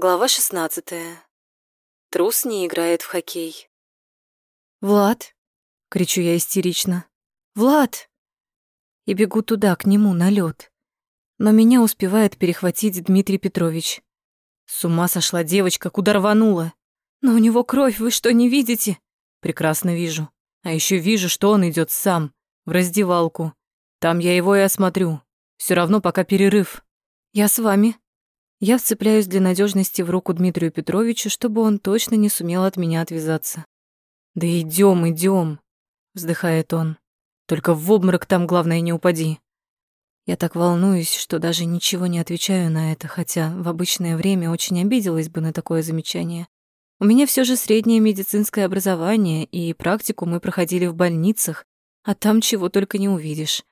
Глава 16. Трус не играет в хоккей. «Влад!» — кричу я истерично. «Влад!» И бегу туда, к нему, на лед. Но меня успевает перехватить Дмитрий Петрович. С ума сошла девочка, куда рванула. Но у него кровь, вы что, не видите? Прекрасно вижу. А еще вижу, что он идет сам, в раздевалку. Там я его и осмотрю. Все равно пока перерыв. Я с вами, я вцепляюсь для надежности в руку Дмитрию Петровичу, чтобы он точно не сумел от меня отвязаться. «Да идем, идем, вздыхает он. «Только в обморок там, главное, не упади». Я так волнуюсь, что даже ничего не отвечаю на это, хотя в обычное время очень обиделась бы на такое замечание. У меня все же среднее медицинское образование, и практику мы проходили в больницах, а там чего только не увидишь.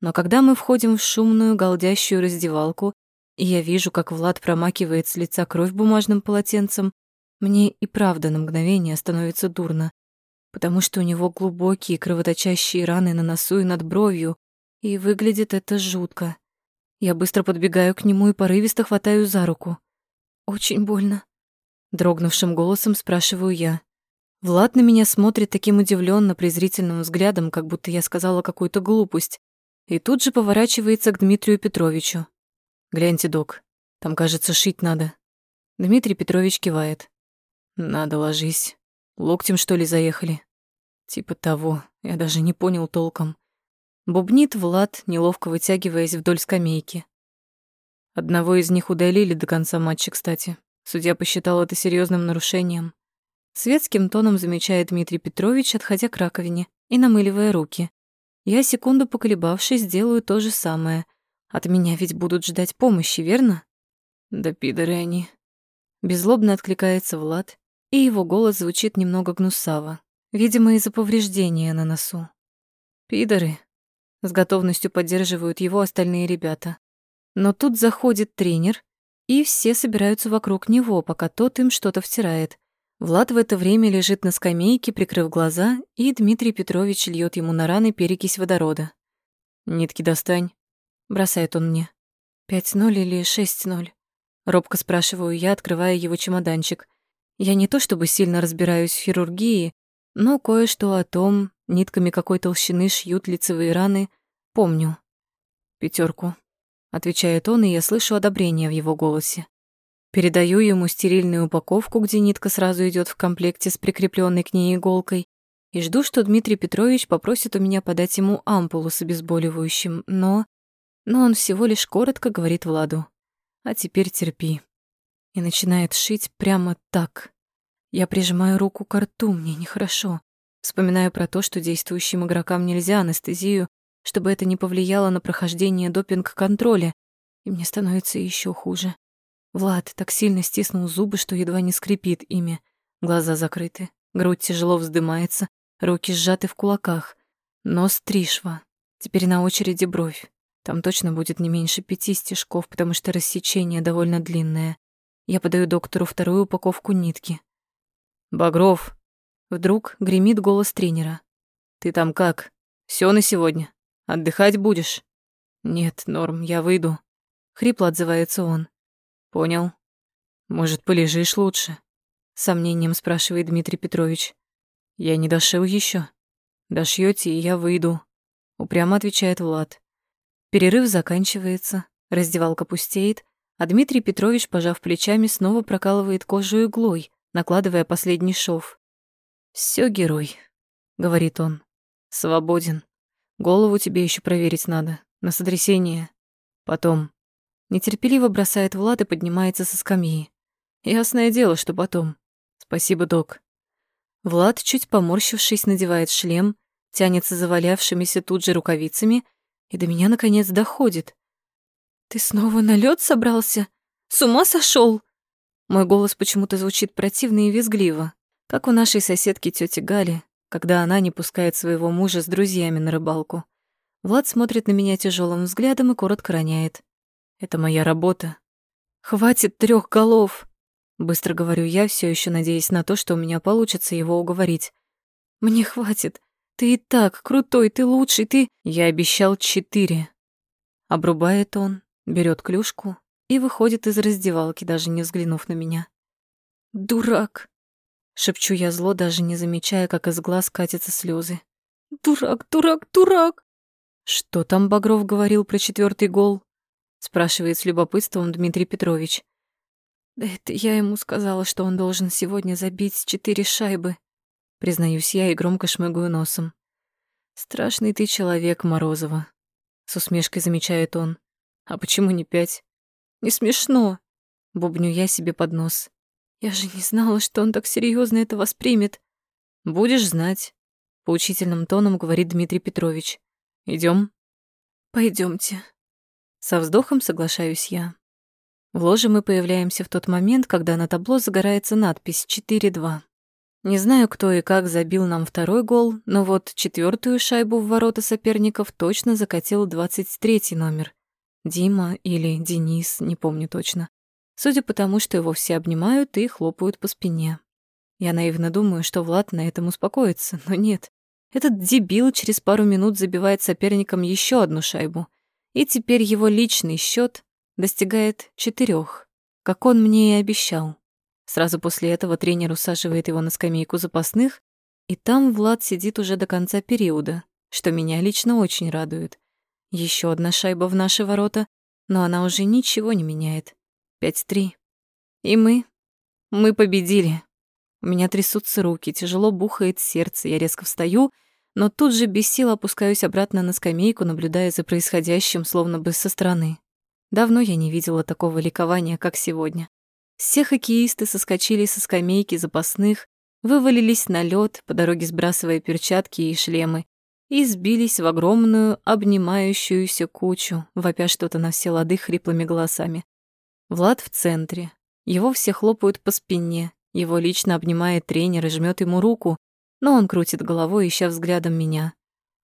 Но когда мы входим в шумную, голдящую раздевалку, я вижу, как Влад промакивает с лица кровь бумажным полотенцем, мне и правда на мгновение становится дурно, потому что у него глубокие кровоточащие раны на носу и над бровью, и выглядит это жутко. Я быстро подбегаю к нему и порывисто хватаю за руку. «Очень больно», — дрогнувшим голосом спрашиваю я. Влад на меня смотрит таким удивленно презрительным взглядом, как будто я сказала какую-то глупость, и тут же поворачивается к Дмитрию Петровичу. «Гляньте, док, там, кажется, шить надо». Дмитрий Петрович кивает. «Надо, ложись. Локтем, что ли, заехали?» «Типа того, я даже не понял толком». Бубнит Влад, неловко вытягиваясь вдоль скамейки. Одного из них удалили до конца матча, кстати. Судья посчитал это серьезным нарушением. Светским тоном замечает Дмитрий Петрович, отходя к раковине и намыливая руки. Я, секунду поколебавшись, делаю то же самое — от меня ведь будут ждать помощи, верно? Да пидоры они. Беззлобно откликается Влад, и его голос звучит немного гнусаво, видимо, из-за повреждения на носу. Пидоры. С готовностью поддерживают его остальные ребята. Но тут заходит тренер, и все собираются вокруг него, пока тот им что-то втирает. Влад в это время лежит на скамейке, прикрыв глаза, и Дмитрий Петрович льет ему на раны перекись водорода. «Нитки достань», бросает он мне. «Пять ноль или шесть ноль?» Робко спрашиваю я, открывая его чемоданчик. Я не то чтобы сильно разбираюсь в хирургии, но кое-что о том, нитками какой толщины шьют лицевые раны, помню. Пятерку, отвечает он, и я слышу одобрение в его голосе. Передаю ему стерильную упаковку, где нитка сразу идет в комплекте с прикрепленной к ней иголкой, и жду, что Дмитрий Петрович попросит у меня подать ему ампулу с обезболивающим, но но он всего лишь коротко говорит Владу. «А теперь терпи». И начинает шить прямо так. Я прижимаю руку к рту, мне нехорошо. Вспоминаю про то, что действующим игрокам нельзя анестезию, чтобы это не повлияло на прохождение допинг-контроля, и мне становится еще хуже. Влад так сильно стиснул зубы, что едва не скрипит ими. Глаза закрыты, грудь тяжело вздымается, руки сжаты в кулаках. Нос тришва. Теперь на очереди бровь. Там точно будет не меньше пяти стежков, потому что рассечение довольно длинное. Я подаю доктору вторую упаковку нитки. «Багров!» Вдруг гремит голос тренера. «Ты там как? Все на сегодня? Отдыхать будешь?» «Нет, Норм, я выйду», — хрипло отзывается он. «Понял. Может, полежишь лучше?» сомнением спрашивает Дмитрий Петрович. «Я не дошил еще. Дошьете, и я выйду», — упрямо отвечает Влад. Перерыв заканчивается, раздевалка пустеет, а Дмитрий Петрович, пожав плечами, снова прокалывает кожу иглой, накладывая последний шов. Все, герой», — говорит он. «Свободен. Голову тебе еще проверить надо, на сотрясение. Потом». Нетерпеливо бросает Влад и поднимается со скамьи. «Ясное дело, что потом. Спасибо, док». Влад, чуть поморщившись, надевает шлем, тянется завалявшимися тут же рукавицами — и до меня наконец доходит. «Ты снова на лед собрался? С ума сошел? Мой голос почему-то звучит противно и визгливо, как у нашей соседки тети Гали, когда она не пускает своего мужа с друзьями на рыбалку. Влад смотрит на меня тяжелым взглядом и коротко роняет. «Это моя работа». «Хватит трех голов!» Быстро говорю я, все еще надеясь на то, что у меня получится его уговорить. «Мне хватит. Ты и так крутой, ты лучший, ты... Я обещал четыре. Обрубает он, берет клюшку и выходит из раздевалки, даже не взглянув на меня. «Дурак!» — шепчу я зло, даже не замечая, как из глаз катятся слезы. «Дурак, дурак, дурак!» «Что там Багров говорил про четвертый гол?» — спрашивает с любопытством Дмитрий Петрович. «Да это я ему сказала, что он должен сегодня забить четыре шайбы», — признаюсь я и громко шмыгаю носом. «Страшный ты человек, Морозова», — с усмешкой замечает он. «А почему не пять?» «Не смешно», — бубню я себе под нос. «Я же не знала, что он так серьезно это воспримет». «Будешь знать», — поучительным тоном говорит Дмитрий Петрович. Идем. Пойдемте. Со вздохом соглашаюсь я. В ложе мы появляемся в тот момент, когда на табло загорается надпись 4-2. Не знаю, кто и как забил нам второй гол, но вот четвертую шайбу в ворота соперников точно закатил 23 номер. Дима или Денис, не помню точно. Судя по тому, что его все обнимают и хлопают по спине. Я наивно думаю, что Влад на этом успокоится, но нет. Этот дебил через пару минут забивает соперникам еще одну шайбу. И теперь его личный счет достигает четырех, как он мне и обещал. Сразу после этого тренер усаживает его на скамейку запасных, и там Влад сидит уже до конца периода, что меня лично очень радует. Еще одна шайба в наши ворота, но она уже ничего не меняет. Пять-три. И мы... Мы победили. У меня трясутся руки, тяжело бухает сердце, я резко встаю, но тут же без сил опускаюсь обратно на скамейку, наблюдая за происходящим, словно бы со стороны. Давно я не видела такого ликования, как сегодня. Все хоккеисты соскочили со скамейки запасных, вывалились на лед, по дороге сбрасывая перчатки и шлемы, и сбились в огромную, обнимающуюся кучу, вопя что-то на все лады хриплыми голосами. Влад в центре. Его все хлопают по спине, его лично обнимает тренер и жмет ему руку, но он крутит головой, ища взглядом меня.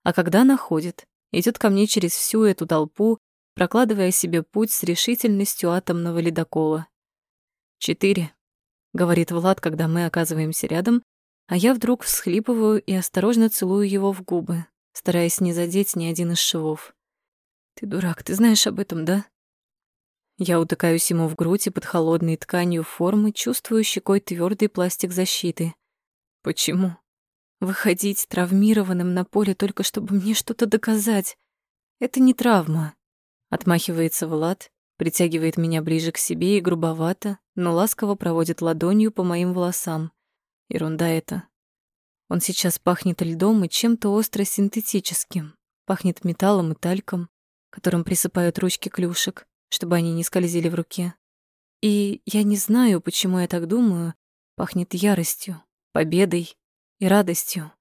А когда находит, идет ко мне через всю эту толпу, прокладывая себе путь с решительностью атомного ледокола. «Четыре», — говорит Влад, когда мы оказываемся рядом, а я вдруг всхлипываю и осторожно целую его в губы, стараясь не задеть ни один из швов. «Ты дурак, ты знаешь об этом, да?» Я утыкаюсь ему в грудь и под холодной тканью формы чувствую щекой твердый пластик защиты. Почему? Выходить травмированным на поле только чтобы мне что-то доказать. Это не травма. Отмахивается Влад, притягивает меня ближе к себе и грубовато, но ласково проводит ладонью по моим волосам. Ерунда это. Он сейчас пахнет льдом и чем-то остро-синтетическим. Пахнет металлом и тальком, которым присыпают ручки клюшек, чтобы они не скользили в руке. И я не знаю, почему я так думаю, пахнет яростью, победой и радостью.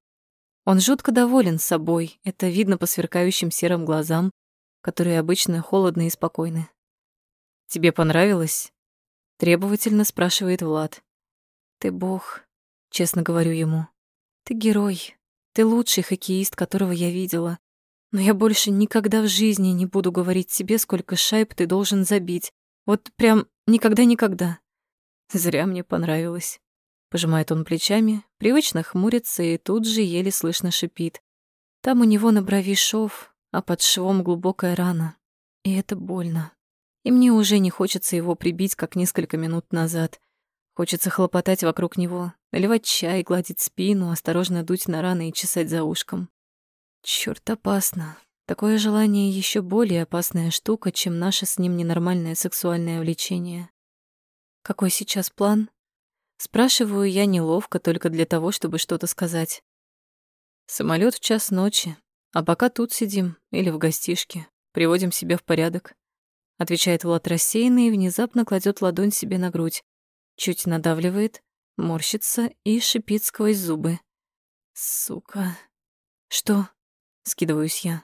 Он жутко доволен собой, это видно по сверкающим серым глазам, которые обычно холодны и спокойны. «Тебе понравилось?» — требовательно спрашивает Влад. «Ты бог», — честно говорю ему. «Ты герой, ты лучший хоккеист, которого я видела. Но я больше никогда в жизни не буду говорить тебе, сколько шайб ты должен забить. Вот прям никогда-никогда. Зря мне понравилось. Пожимает он плечами, привычно хмурится и тут же еле слышно шипит. Там у него на брови шов, а под швом глубокая рана. И это больно. И мне уже не хочется его прибить, как несколько минут назад. Хочется хлопотать вокруг него, наливать чай, гладить спину, осторожно дуть на раны и чесать за ушком. Чёрт, опасно. Такое желание еще более опасная штука, чем наше с ним ненормальное сексуальное влечение. Какой сейчас план? Спрашиваю я неловко только для того, чтобы что-то сказать. Самолет в час ночи, а пока тут сидим или в гостишке, приводим себя в порядок. Отвечает Влад рассеянно и внезапно кладет ладонь себе на грудь, чуть надавливает, морщится и шипит сквозь зубы. Сука. Что? Скидываюсь я.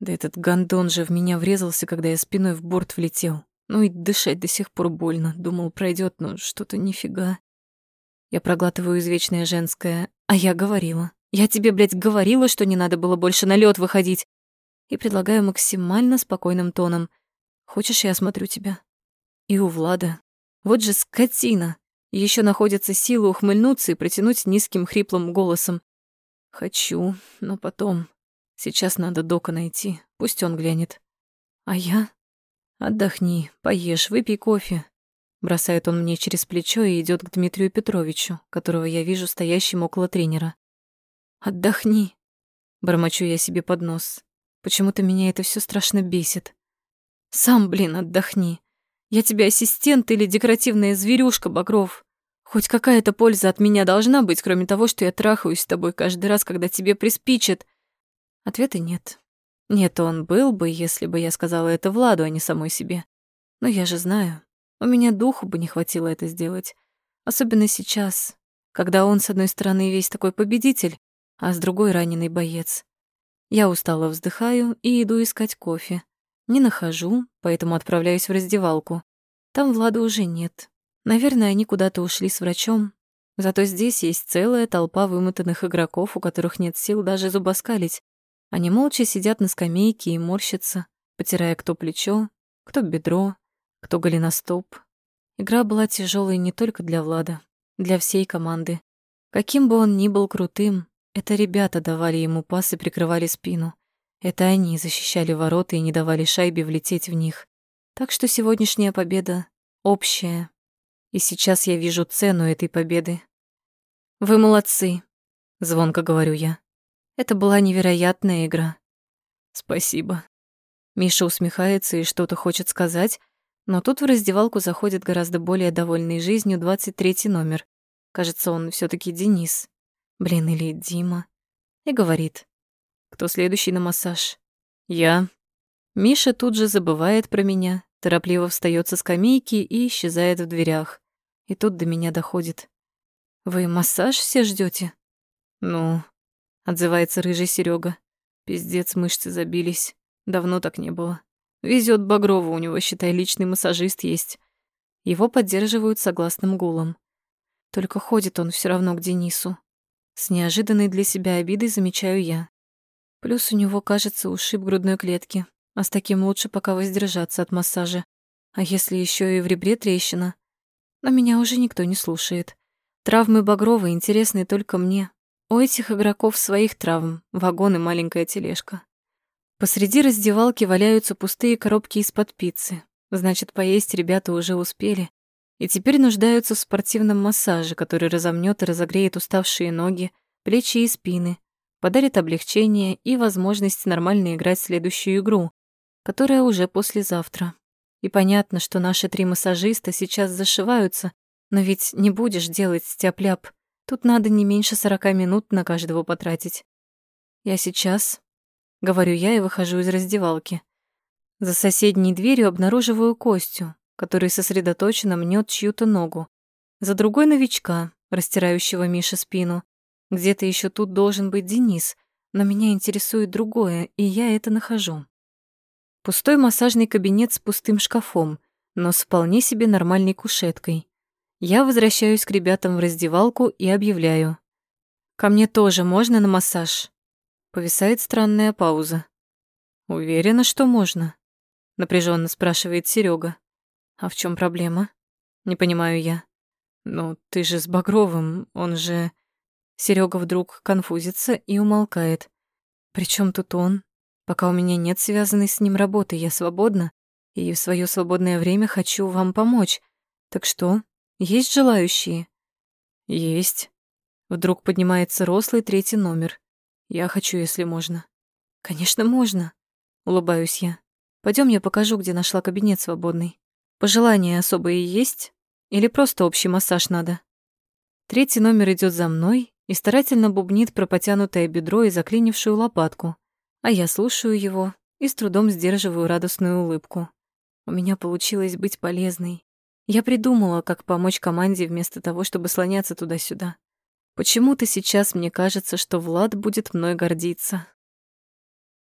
Да этот гандон же в меня врезался, когда я спиной в борт влетел. Ну и дышать до сих пор больно. Думал, пройдет, но что-то нифига. Я проглатываю извечное женское. А я говорила. Я тебе, блядь, говорила, что не надо было больше на лед выходить. И предлагаю максимально спокойным тоном. Хочешь, я осмотрю тебя? И у Влада. Вот же скотина. Еще находятся силы ухмыльнуться и протянуть низким хриплым голосом. Хочу, но потом. Сейчас надо Дока найти. Пусть он глянет. А я? Отдохни, поешь, выпей кофе. Бросает он мне через плечо и идет к Дмитрию Петровичу, которого я вижу стоящим около тренера. Отдохни. Бормочу я себе под нос. Почему-то меня это все страшно бесит. Сам, блин, отдохни. Я тебе ассистент или декоративная зверюшка, Багров. Хоть какая-то польза от меня должна быть, кроме того, что я трахаюсь с тобой каждый раз, когда тебе приспичит. Ответа нет. Нет, он был бы, если бы я сказала это Владу, а не самой себе. Но я же знаю, у меня духу бы не хватило это сделать. Особенно сейчас, когда он, с одной стороны, весь такой победитель, а с другой — раненый боец. Я устало вздыхаю и иду искать кофе. Не нахожу, поэтому отправляюсь в раздевалку. Там Влада уже нет. Наверное, они куда-то ушли с врачом. Зато здесь есть целая толпа вымотанных игроков, у которых нет сил даже зубоскалить. Они молча сидят на скамейке и морщатся, потирая кто плечо, кто бедро, кто голеностоп. Игра была тяжелой не только для Влада, для всей команды. Каким бы он ни был крутым, это ребята давали ему пас и прикрывали спину. Это они защищали ворота и не давали шайбе влететь в них. Так что сегодняшняя победа общая. И сейчас я вижу цену этой победы. «Вы молодцы», — звонко говорю я. Это была невероятная игра. Спасибо. Миша усмехается и что-то хочет сказать, но тут в раздевалку заходит гораздо более довольный жизнью 23 номер. Кажется, он все таки Денис. Блин, или Дима. И говорит. Кто следующий на массаж? Я. Миша тут же забывает про меня, торопливо встает со скамейки и исчезает в дверях. И тут до меня доходит. Вы массаж все ждете? Ну, отзывается рыжий Серега. Пиздец, мышцы забились. Давно так не было. Везет Багрову, у него, считай, личный массажист есть. Его поддерживают согласным гулом. Только ходит он все равно к Денису. С неожиданной для себя обидой замечаю я. Плюс у него, кажется, ушиб грудной клетки, а с таким лучше пока воздержаться от массажа. А если еще и в ребре трещина? Но меня уже никто не слушает. Травмы Багрова интересны только мне, у этих игроков своих травм, вагон и маленькая тележка. Посреди раздевалки валяются пустые коробки из-под пиццы. Значит, поесть ребята уже успели. И теперь нуждаются в спортивном массаже, который разомнет и разогреет уставшие ноги, плечи и спины, подарит облегчение и возможность нормально играть следующую игру, которая уже послезавтра. И понятно, что наши три массажиста сейчас зашиваются, но ведь не будешь делать стяп-ляп. Тут надо не меньше сорока минут на каждого потратить. Я сейчас, говорю я и выхожу из раздевалки. За соседней дверью обнаруживаю Костю, который сосредоточенно мнет чью-то ногу. За другой новичка, растирающего Мише спину. Где-то еще тут должен быть Денис, но меня интересует другое, и я это нахожу. Пустой массажный кабинет с пустым шкафом, но с вполне себе нормальной кушеткой. Я возвращаюсь к ребятам в раздевалку и объявляю. «Ко мне тоже можно на массаж?» Повисает странная пауза. «Уверена, что можно?» Напряженно спрашивает Серега. «А в чем проблема?» Не понимаю я. «Ну, ты же с Багровым, он же...» Серега вдруг конфузится и умолкает. «При тут он? Пока у меня нет связанной с ним работы, я свободна, и в свое свободное время хочу вам помочь. Так что, есть желающие? Есть. Вдруг поднимается рослый третий номер. Я хочу, если можно. Конечно, можно. Улыбаюсь я. Пойдем, я покажу, где нашла кабинет свободный. Пожелания особые есть? Или просто общий массаж надо? Третий номер идет за мной и старательно бубнит про потянутое бедро и заклинившую лопатку. А я слушаю его и с трудом сдерживаю радостную улыбку. У меня получилось быть полезной. Я придумала, как помочь команде вместо того, чтобы слоняться туда-сюда. Почему-то сейчас мне кажется, что Влад будет мной гордиться.